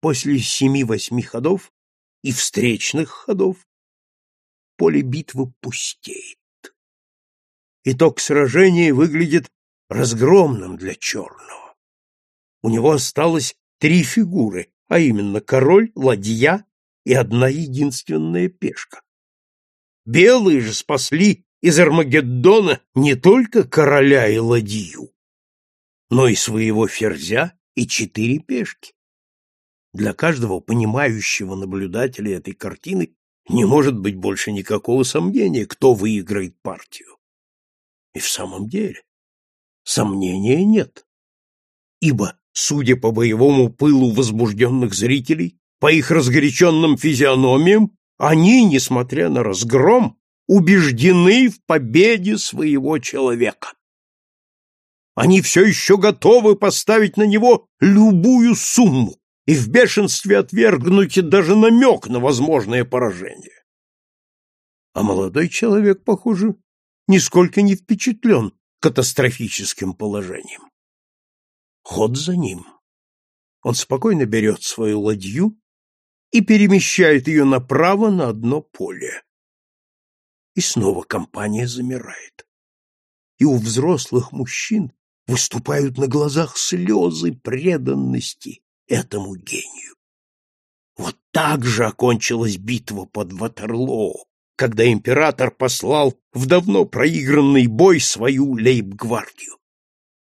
после семи-восьми ходов и встречных ходов поле битвы пустеет. Итог сражения выглядит разгромным для черного. У него осталось три фигуры, а именно король, ладья и одна единственная пешка. Белые же спасли из Армагеддона не только короля и ладью, но и своего ферзя и четыре пешки. Для каждого понимающего наблюдателя этой картины не может быть больше никакого сомнения, кто выиграет партию. И в самом деле, сомнения нет. Ибо, судя по боевому пылу возбужденных зрителей, по их разгоряченным физиономиям, они, несмотря на разгром, убеждены в победе своего человека. Они все еще готовы поставить на него любую сумму и в бешенстве отвергнуть даже намек на возможное поражение. А молодой человек, похоже, нисколько не впечатлен катастрофическим положением. Ход за ним. Он спокойно берет свою ладью и перемещает ее направо на одно поле. И снова компания замирает. И у взрослых мужчин выступают на глазах слезы преданности этому гению. Вот так же окончилась битва под Ватерлоо, когда император послал в давно проигранный бой свою лейб-гвардию.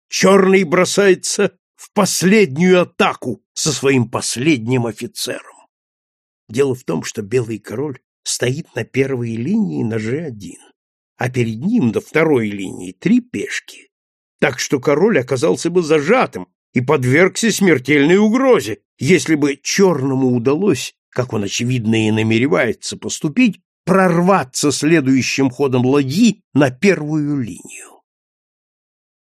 Черный бросается в последнюю атаку со своим последним офицером. Дело в том, что белый король стоит на первой линии на же 1 а перед ним до второй линии три пешки. Так что король оказался бы зажатым, и подвергся смертельной угрозе, если бы черному удалось, как он, очевидно, и намеревается поступить, прорваться следующим ходом ладьи на первую линию.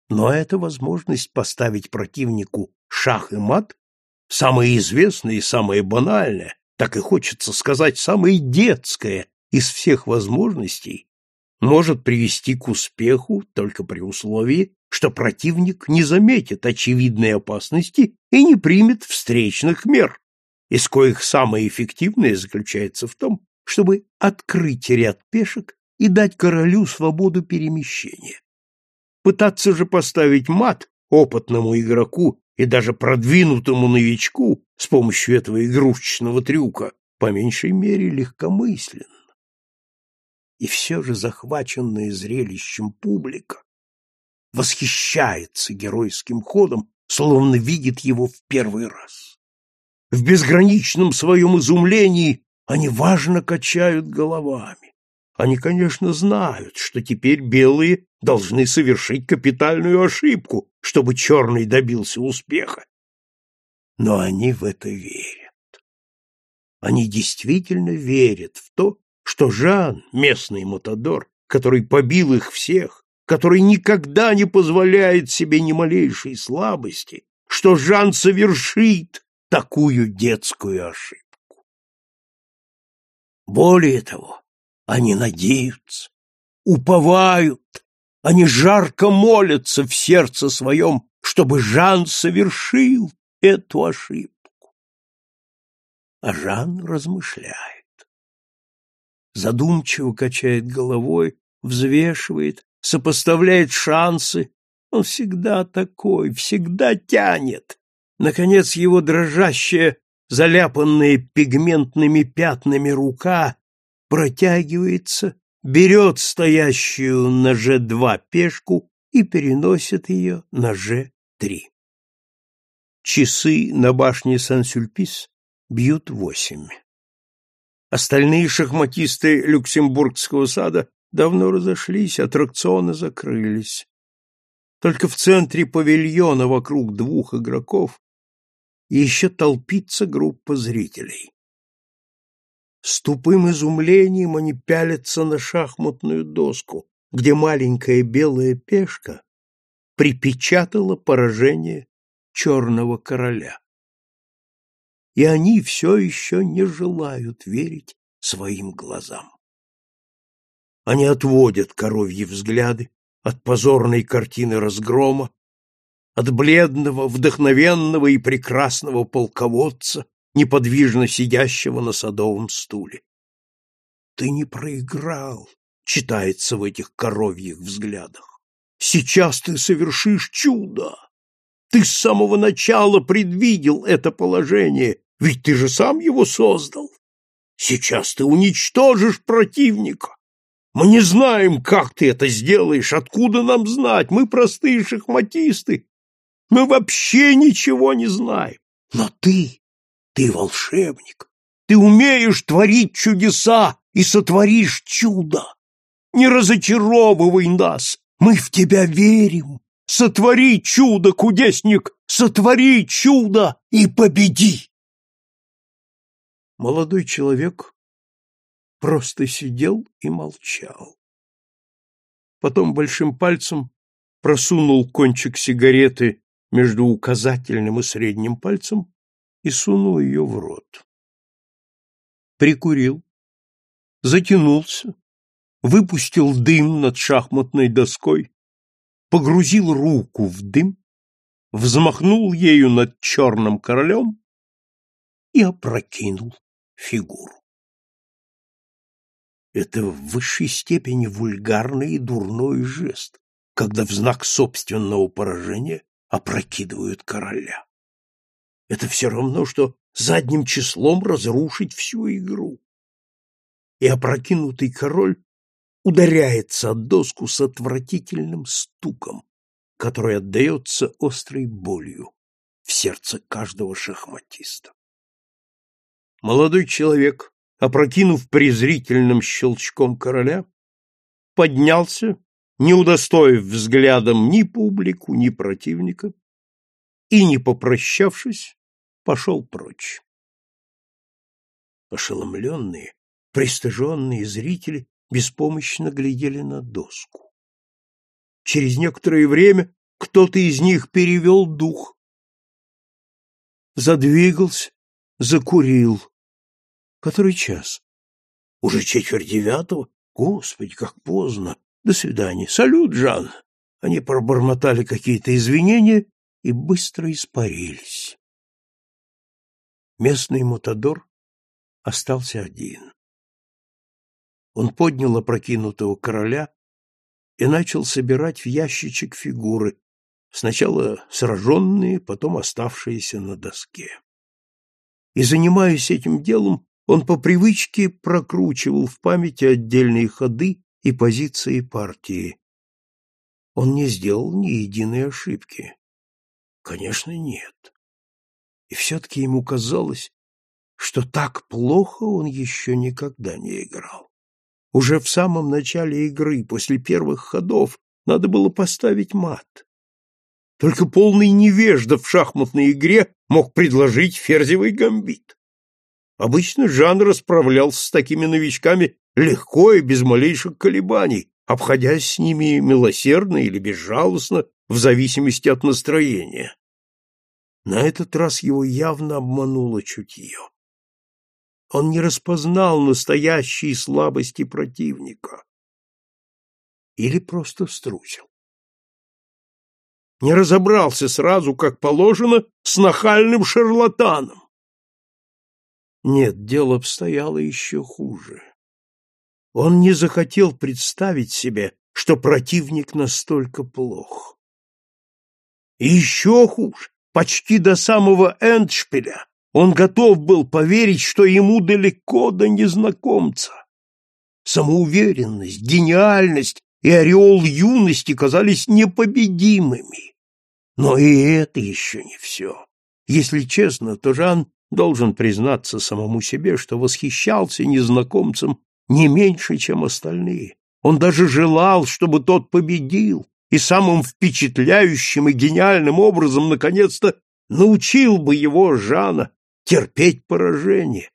Но эта возможность поставить противнику шах и мат, самое известное и самое банальное, так и хочется сказать, самое детское из всех возможностей, может привести к успеху только при условии, что противник не заметит очевидной опасности и не примет встречных мер, из коих самое эффективное заключается в том, чтобы открыть ряд пешек и дать королю свободу перемещения. Пытаться же поставить мат опытному игроку и даже продвинутому новичку с помощью этого игрушечного трюка по меньшей мере легкомысленно. И все же захваченная зрелищем публика восхищается геройским ходом, словно видит его в первый раз. В безграничном своем изумлении они важно качают головами. Они, конечно, знают, что теперь белые должны совершить капитальную ошибку, чтобы черный добился успеха. Но они в это верят. Они действительно верят в то, что Жан, местный мотодор, который побил их всех, который никогда не позволяет себе ни малейшей слабости, что Жан совершит такую детскую ошибку. Более того, они надеются, уповают, они жарко молятся в сердце своем, чтобы Жан совершил эту ошибку. А Жан размышляет. Задумчиво качает головой, взвешивает, сопоставляет шансы. Он всегда такой, всегда тянет. Наконец его дрожащая, заляпанная пигментными пятнами рука протягивается, берет стоящую на Ж2 пешку и переносит ее на Ж3. Часы на башне Сан-Сюльпис бьют восемь. Остальные шахматисты Люксембургского сада давно разошлись, аттракционы закрылись. Только в центре павильона вокруг двух игроков еще толпится группа зрителей. С тупым изумлением они пялятся на шахматную доску, где маленькая белая пешка припечатала поражение черного короля. И они все еще не желают верить своим глазам. Они отводят коровьи взгляды от позорной картины разгрома, от бледного, вдохновенного и прекрасного полководца, неподвижно сидящего на садовом стуле. «Ты не проиграл», — читается в этих коровьих взглядах. «Сейчас ты совершишь чудо! Ты с самого начала предвидел это положение, ведь ты же сам его создал! Сейчас ты уничтожишь противника! Мы не знаем, как ты это сделаешь, откуда нам знать? Мы простые шахматисты. Мы вообще ничего не знаем. Но ты, ты волшебник. Ты умеешь творить чудеса и сотворишь чудо. Не разочаровывай нас. Мы в тебя верим. Сотвори чудо, кудесник, сотвори чудо и победи. Молодой человек просто сидел и молчал. Потом большим пальцем просунул кончик сигареты между указательным и средним пальцем и сунул ее в рот. Прикурил, затянулся, выпустил дым над шахматной доской, погрузил руку в дым, взмахнул ею над черным королем и опрокинул фигуру. Это в высшей степени вульгарный и дурной жест, когда в знак собственного поражения опрокидывают короля. Это все равно, что задним числом разрушить всю игру. И опрокинутый король ударяется от доску с отвратительным стуком, который отдается острой болью в сердце каждого шахматиста. Молодой человек, опрокинув презрительным щелчком короля, поднялся, не удостоив взглядом ни публику, ни противника, и, не попрощавшись, пошел прочь. Ошеломленные, пристыженные зрители беспомощно глядели на доску. Через некоторое время кто-то из них перевел дух, задвигался, закурил. Который час? Уже четверть девятого? Господи, как поздно. До свидания. Салют, Жан. Они пробормотали какие-то извинения и быстро испарились. Местный мотодор остался один. Он поднял опрокинутого короля и начал собирать в ящичек фигуры, сначала сраженные, потом оставшиеся на доске. И, занимаясь этим делом, он по привычке прокручивал в памяти отдельные ходы и позиции партии. Он не сделал ни единой ошибки. Конечно, нет. И все-таки ему казалось, что так плохо он еще никогда не играл. Уже в самом начале игры, после первых ходов, надо было поставить мат. Только полный невежда в шахматной игре мог предложить ферзевый гамбит. Обычно Жан расправлялся с такими новичками легко и без малейших колебаний, обходясь с ними милосердно или безжалостно, в зависимости от настроения. На этот раз его явно обмануло чутье. Он не распознал настоящие слабости противника. Или просто струсил. Не разобрался сразу, как положено, с нахальным шарлатаном. Нет, дело обстояло еще хуже. Он не захотел представить себе, что противник настолько плох. И еще хуже, почти до самого эндшпиля, он готов был поверить, что ему далеко до незнакомца. Самоуверенность, гениальность и ореол юности казались непобедимыми. Но и это еще не все. Если честно, то Жан должен признаться самому себе, что восхищался незнакомцем не меньше, чем остальные. Он даже желал, чтобы тот победил и самым впечатляющим и гениальным образом наконец-то научил бы его Жана терпеть поражение.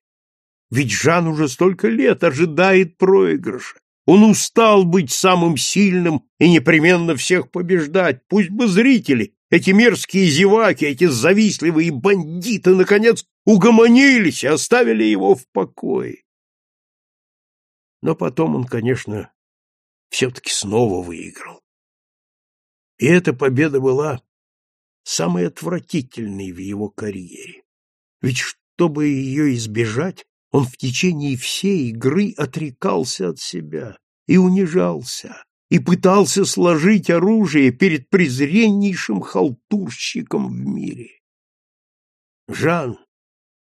Ведь Жан уже столько лет ожидает проигрыша. Он устал быть самым сильным и непременно всех побеждать. Пусть бы зрители, эти мерзкие зеваки, эти завистливые бандиты, наконец, угомонились и оставили его в покое. Но потом он, конечно, все-таки снова выиграл. И эта победа была самой отвратительной в его карьере. Ведь чтобы ее избежать, он в течение всей игры отрекался от себя и унижался, и пытался сложить оружие перед презреннейшим халтурщиком в мире. Жан,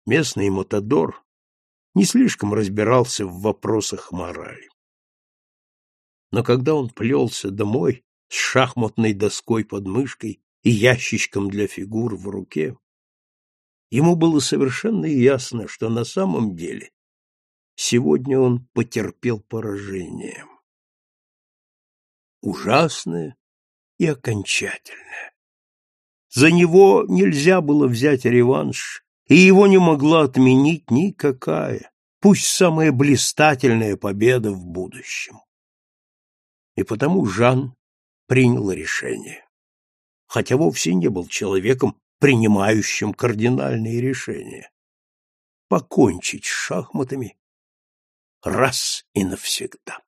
Местный мотодор не слишком разбирался в вопросах морали. Но когда он плелся домой с шахматной доской под мышкой и ящичком для фигур в руке, ему было совершенно ясно, что на самом деле сегодня он потерпел поражение. Ужасное и окончательное. За него нельзя было взять реванш и его не могла отменить никакая, пусть самая блистательная победа в будущем. И потому Жан принял решение. Хотя вовсе не был человеком, принимающим кардинальные решения. Покончить с шахматами раз и навсегда.